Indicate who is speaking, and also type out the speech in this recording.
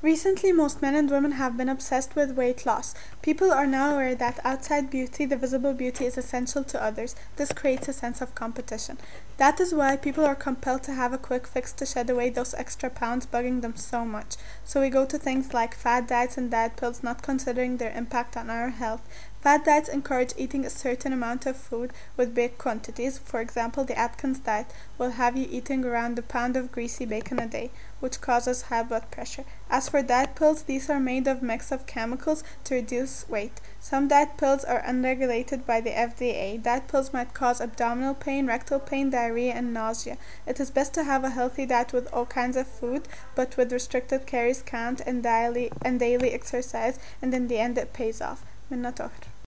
Speaker 1: Recently, most men and women have been obsessed with weight loss. People are now aware that outside beauty, the visible beauty is essential to others. This creates a sense of competition. That is why people are compelled to have a quick fix to shed away those extra pounds bugging them so much. So we go to things like fad diets and diet pills, not considering their impact on our health. Fad diets encourage eating a certain amount of food with big quantities. For example, the Atkins diet will have you eating around a pound of greasy bacon a day, which causes high blood pressure. As for diet pills, these are made of mix of chemicals to reduce weight. Some diet pills are unregulated by the FDA. Diet pills might cause abdominal pain, rectal pain, diarrhea, and nausea. It is best to have a healthy diet with all kinds of food, but with restricted calories count and daily and daily exercise, and in the end it pays off. منا طاهر.